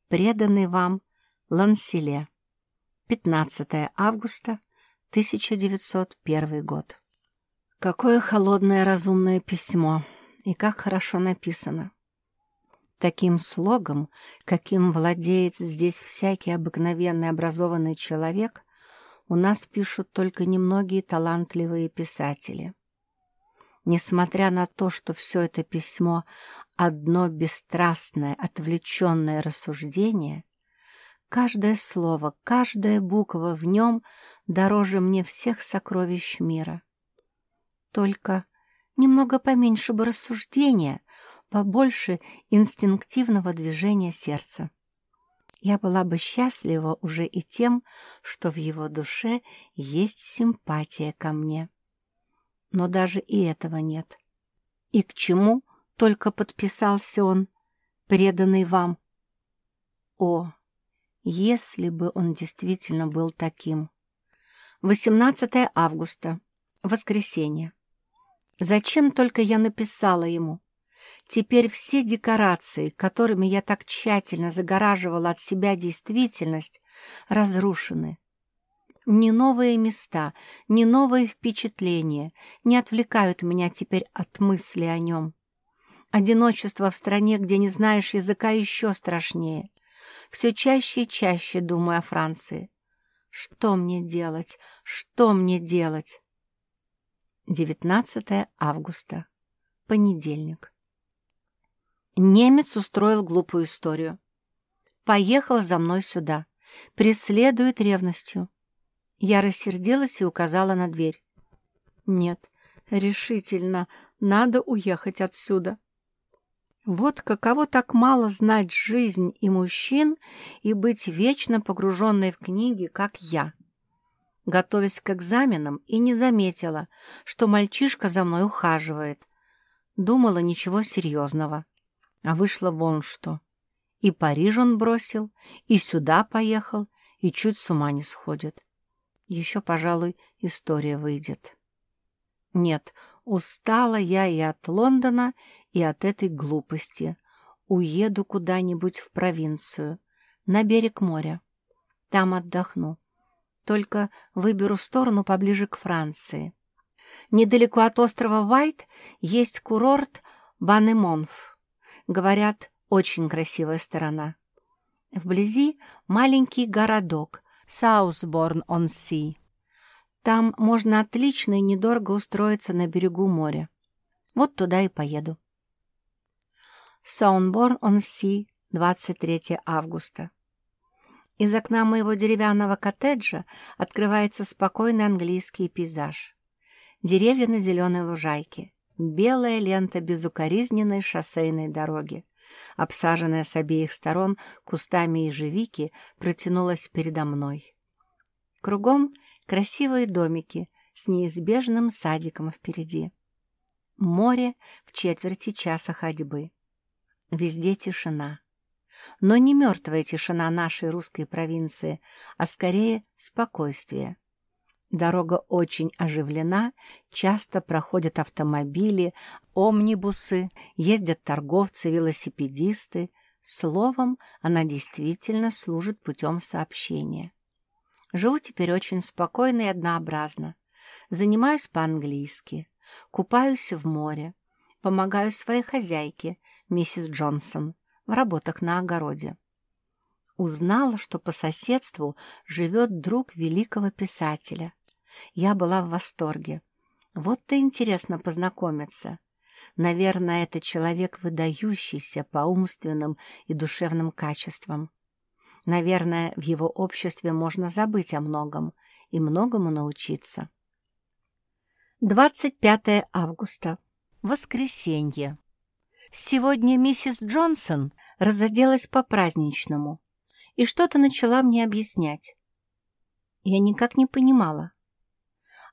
Преданный вам Ланселе. 15 августа 1901 год. Какое холодное разумное письмо. И как хорошо написано. Таким слогом, каким владеет здесь всякий обыкновенный образованный человек, у нас пишут только немногие талантливые писатели. Несмотря на то, что все это письмо — одно бесстрастное, отвлеченное рассуждение, каждое слово, каждая буква в нем дороже мне всех сокровищ мира. Только немного поменьше бы рассуждения, побольше инстинктивного движения сердца. Я была бы счастлива уже и тем, что в его душе есть симпатия ко мне. Но даже и этого нет. И к чему только подписался он, преданный вам? О, если бы он действительно был таким! 18 августа, воскресенье. Зачем только я написала ему? Теперь все декорации, которыми я так тщательно загораживала от себя действительность, разрушены. Ни новые места, ни новые впечатления не отвлекают меня теперь от мысли о нем. Одиночество в стране, где не знаешь языка, еще страшнее. Все чаще и чаще думаю о Франции. Что мне делать? Что мне делать? 19 августа. Понедельник. Немец устроил глупую историю. Поехал за мной сюда. Преследует ревностью. Я рассердилась и указала на дверь. Нет, решительно, надо уехать отсюда. Вот каково так мало знать жизнь и мужчин и быть вечно погруженной в книги, как я. Готовясь к экзаменам, и не заметила, что мальчишка за мной ухаживает. Думала ничего серьезного. А вышло вон что. И Париж он бросил, и сюда поехал, и чуть с ума не сходит. Еще, пожалуй, история выйдет. Нет, устала я и от Лондона, и от этой глупости. Уеду куда-нибудь в провинцию, на берег моря. Там отдохну. Только выберу сторону поближе к Франции. Недалеко от острова Вайт есть курорт Банемонф. Говорят, очень красивая сторона. Вблизи маленький городок Саусборн-он-Си. Там можно отлично и недорого устроиться на берегу моря. Вот туда и поеду. Саунборн-он-Си, 23 августа. Из окна моего деревянного коттеджа открывается спокойный английский пейзаж. Деревья на зеленой лужайке, белая лента безукоризненной шоссейной дороги, обсаженная с обеих сторон кустами ежевики, протянулась передо мной. Кругом красивые домики с неизбежным садиком впереди. Море в четверти часа ходьбы. Везде тишина. Но не мертвая тишина нашей русской провинции, а скорее спокойствие. Дорога очень оживлена, часто проходят автомобили, омнибусы, ездят торговцы, велосипедисты. Словом, она действительно служит путем сообщения. Живу теперь очень спокойно и однообразно. Занимаюсь по-английски, купаюсь в море, помогаю своей хозяйке, миссис Джонсон, в работах на огороде. Узнала, что по соседству живет друг великого писателя. Я была в восторге. Вот-то интересно познакомиться. Наверное, это человек, выдающийся по умственным и душевным качествам. Наверное, в его обществе можно забыть о многом и многому научиться. 25 августа. Воскресенье. Сегодня миссис Джонсон разоделась по-праздничному и что-то начала мне объяснять. Я никак не понимала.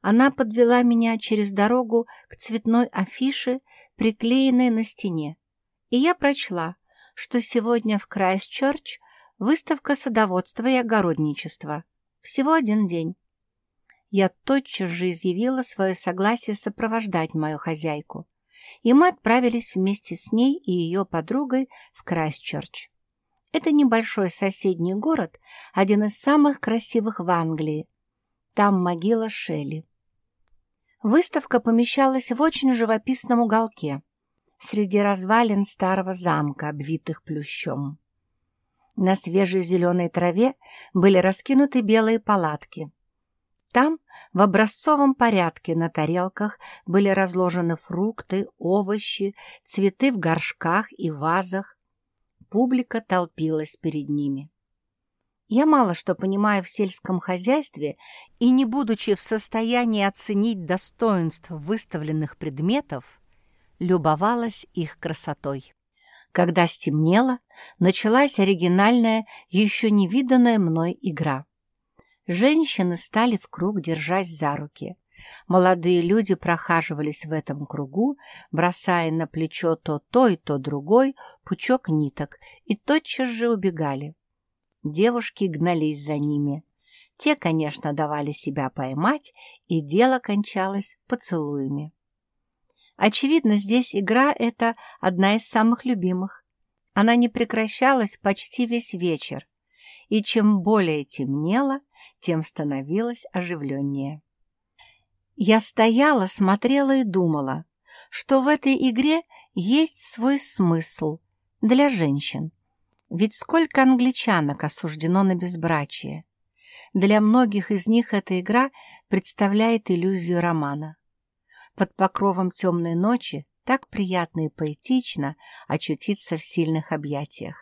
Она подвела меня через дорогу к цветной афише, приклеенной на стене, и я прочла, что сегодня в Крайстчерч выставка садоводства и огородничества. Всего один день. Я тотчас же изъявила свое согласие сопровождать мою хозяйку, и мы отправились вместе с ней и ее подругой в Крайстчерч. Это небольшой соседний город, один из самых красивых в Англии. Там могила Шелли. Выставка помещалась в очень живописном уголке, среди развалин старого замка, обвитых плющом. На свежей зеленой траве были раскинуты белые палатки. Там в образцовом порядке на тарелках были разложены фрукты, овощи, цветы в горшках и вазах. Публика толпилась перед ними. Я мало что понимаю в сельском хозяйстве и, не будучи в состоянии оценить достоинство выставленных предметов, любовалась их красотой. Когда стемнело, началась оригинальная, еще не виданная мной игра. Женщины стали в круг держась за руки. Молодые люди прохаживались в этом кругу, бросая на плечо то той, то другой пучок ниток, и тотчас же убегали. Девушки гнались за ними. Те, конечно, давали себя поймать, и дело кончалось поцелуями. Очевидно, здесь игра эта одна из самых любимых. Она не прекращалась почти весь вечер, и чем более темнело, тем становилось оживленнее. Я стояла, смотрела и думала, что в этой игре есть свой смысл для женщин. Ведь сколько англичанок осуждено на безбрачие. Для многих из них эта игра представляет иллюзию романа под покровом темной ночи так приятно и поэтично очутиться в сильных объятиях.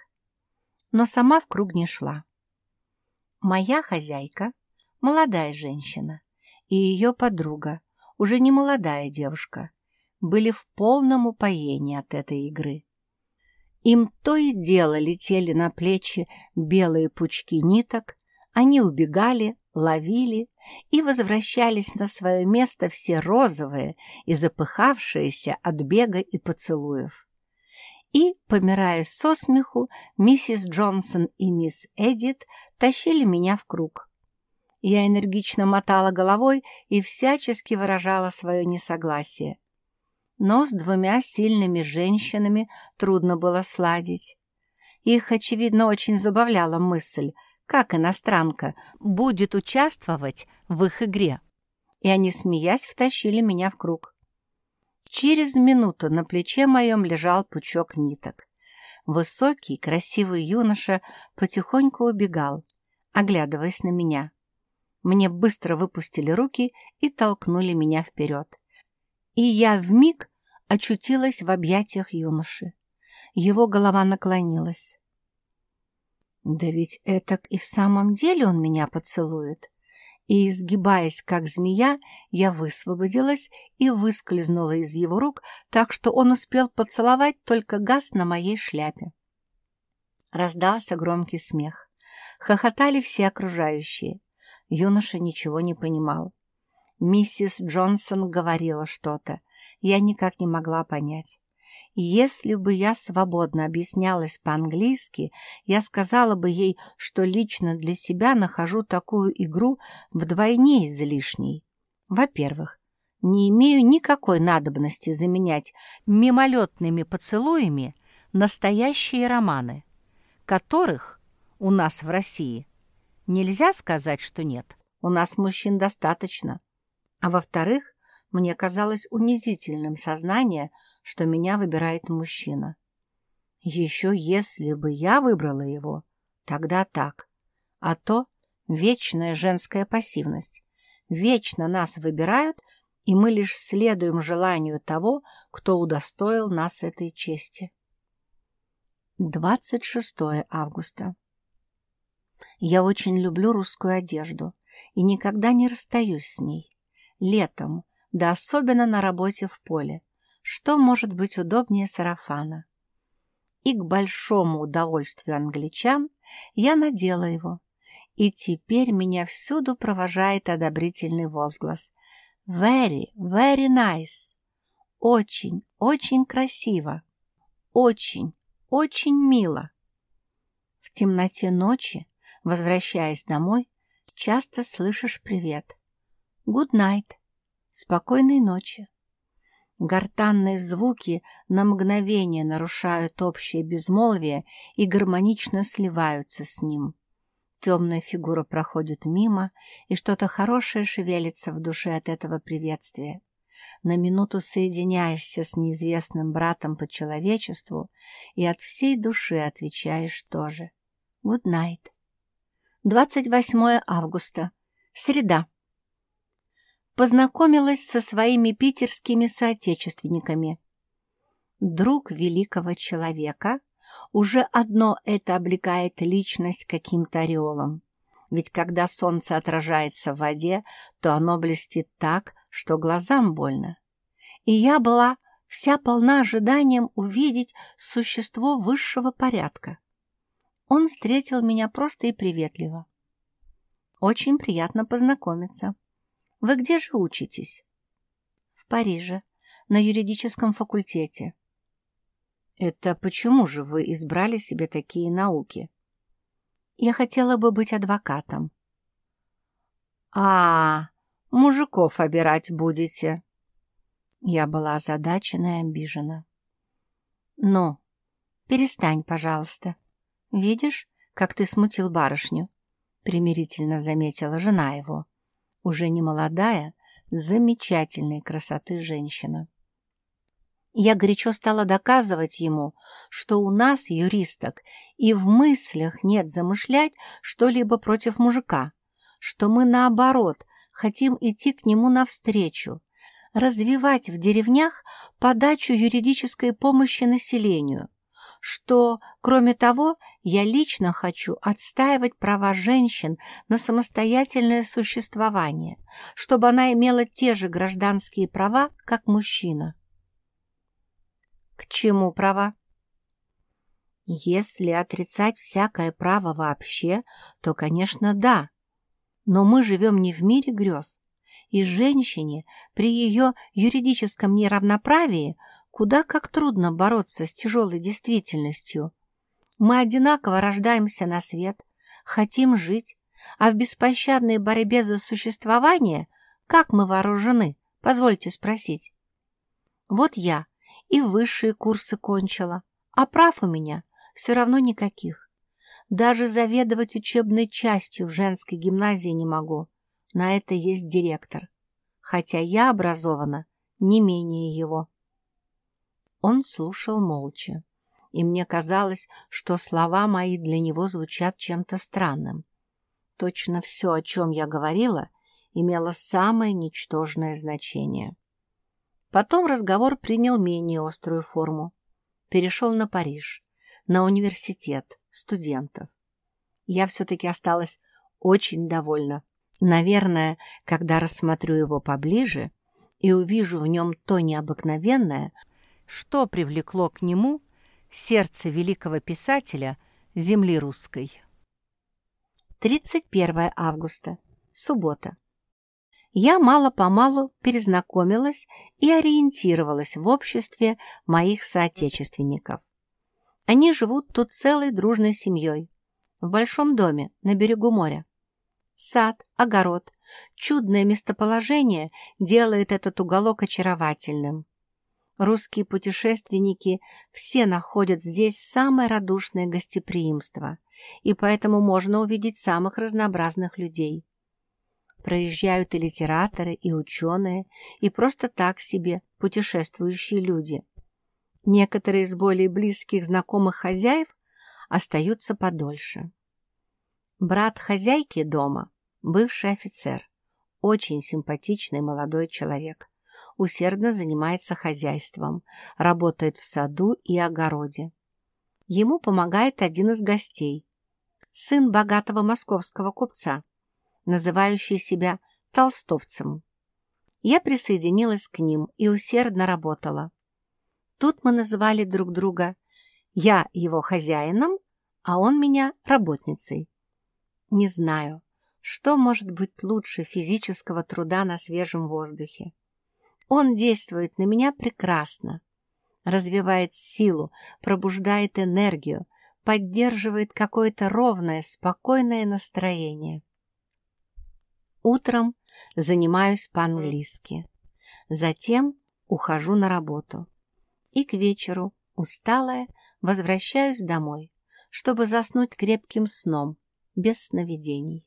Но сама в круг не шла. Моя хозяйка — молодая женщина, и ее подруга, уже не молодая девушка, были в полном упоении от этой игры. Им то и дело летели на плечи белые пучки ниток, они убегали, ловили и возвращались на свое место все розовые и запыхавшиеся от бега и поцелуев. И, помирая со смеху, миссис Джонсон и мисс Эдит тащили меня в круг. Я энергично мотала головой и всячески выражала свое несогласие. Но с двумя сильными женщинами трудно было сладить. Их, очевидно, очень забавляла мысль — как иностранка, будет участвовать в их игре. И они, смеясь, втащили меня в круг. Через минуту на плече моем лежал пучок ниток. Высокий, красивый юноша потихоньку убегал, оглядываясь на меня. Мне быстро выпустили руки и толкнули меня вперед. И я вмиг очутилась в объятиях юноши. Его голова наклонилась. Да ведь это и в самом деле он меня поцелует. И, изгибаясь, как змея, я высвободилась и выскользнула из его рук, так что он успел поцеловать только газ на моей шляпе. Раздался громкий смех. Хохотали все окружающие. Юноша ничего не понимал. Миссис Джонсон говорила что-то. Я никак не могла понять. Если бы я свободно объяснялась по-английски, я сказала бы ей, что лично для себя нахожу такую игру вдвойне излишней. Во-первых, не имею никакой надобности заменять мимолетными поцелуями настоящие романы, которых у нас в России нельзя сказать, что нет. У нас мужчин достаточно. А во-вторых, мне казалось унизительным сознание, что меня выбирает мужчина. Еще если бы я выбрала его, тогда так. А то вечная женская пассивность. Вечно нас выбирают, и мы лишь следуем желанию того, кто удостоил нас этой чести. 26 августа. Я очень люблю русскую одежду и никогда не расстаюсь с ней. Летом, да особенно на работе в поле. Что может быть удобнее сарафана? И к большому удовольствию англичан я надела его. И теперь меня всюду провожает одобрительный возглас. Very, very nice. Очень, очень красиво. Очень, очень мило. В темноте ночи, возвращаясь домой, часто слышишь привет. Good night. Спокойной ночи. Гортанные звуки на мгновение нарушают общее безмолвие и гармонично сливаются с ним. Темная фигура проходит мимо, и что-то хорошее шевелится в душе от этого приветствия. на минуту соединяешься с неизвестным братом по человечеству и от всей души отвечаешь тоже. Good night. 28 августа. Среда. Познакомилась со своими питерскими соотечественниками. Друг великого человека, уже одно это облекает личность каким-то ореолом. Ведь когда солнце отражается в воде, то оно блестит так, что глазам больно. И я была вся полна ожиданием увидеть существо высшего порядка. Он встретил меня просто и приветливо. Очень приятно познакомиться. Вы где же учитесь? В Париже, на юридическом факультете. Это почему же вы избрали себе такие науки? Я хотела бы быть адвокатом. А, мужиков обирать будете? Я была озадачена и обижена. Ну, перестань, пожалуйста. Видишь, как ты смутил барышню? Примирительно заметила жена его. Уже не молодая, замечательной красоты женщина. Я горячо стала доказывать ему, что у нас, юристок, и в мыслях нет замышлять что-либо против мужика, что мы, наоборот, хотим идти к нему навстречу, развивать в деревнях подачу юридической помощи населению, что, кроме того, я лично хочу отстаивать права женщин на самостоятельное существование, чтобы она имела те же гражданские права, как мужчина. К чему права? Если отрицать всякое право вообще, то, конечно, да. Но мы живем не в мире грез, и женщине при ее юридическом неравноправии куда как трудно бороться с тяжелой действительностью. Мы одинаково рождаемся на свет, хотим жить, а в беспощадной борьбе за существование как мы вооружены, позвольте спросить. Вот я и высшие курсы кончила, а прав у меня все равно никаких. Даже заведовать учебной частью в женской гимназии не могу. На это есть директор. Хотя я образована не менее его. Он слушал молча, и мне казалось, что слова мои для него звучат чем-то странным. Точно все, о чем я говорила, имело самое ничтожное значение. Потом разговор принял менее острую форму. Перешел на Париж, на университет, студентов. Я все-таки осталась очень довольна. Наверное, когда рассмотрю его поближе и увижу в нем то необыкновенное, что привлекло к нему сердце великого писателя земли русской. 31 августа. Суббота я мало-помалу перезнакомилась и ориентировалась в обществе моих соотечественников. Они живут тут целой дружной семьей, в большом доме на берегу моря. Сад, огород, чудное местоположение делает этот уголок очаровательным. Русские путешественники все находят здесь самое радушное гостеприимство, и поэтому можно увидеть самых разнообразных людей. Проезжают и литераторы, и ученые, и просто так себе путешествующие люди. Некоторые из более близких знакомых хозяев остаются подольше. Брат хозяйки дома – бывший офицер, очень симпатичный молодой человек. Усердно занимается хозяйством, работает в саду и огороде. Ему помогает один из гостей – сын богатого московского купца – называющий себя толстовцем. Я присоединилась к ним и усердно работала. Тут мы называли друг друга я его хозяином, а он меня работницей. Не знаю, что может быть лучше физического труда на свежем воздухе. Он действует на меня прекрасно, развивает силу, пробуждает энергию, поддерживает какое-то ровное, спокойное настроение. Утром занимаюсь по-английски. Затем ухожу на работу. И к вечеру, усталая, возвращаюсь домой, чтобы заснуть крепким сном, без сновидений.